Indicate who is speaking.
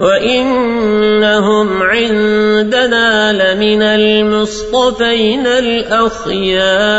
Speaker 1: وإنهم عندنا لمن المصطفين الأخيار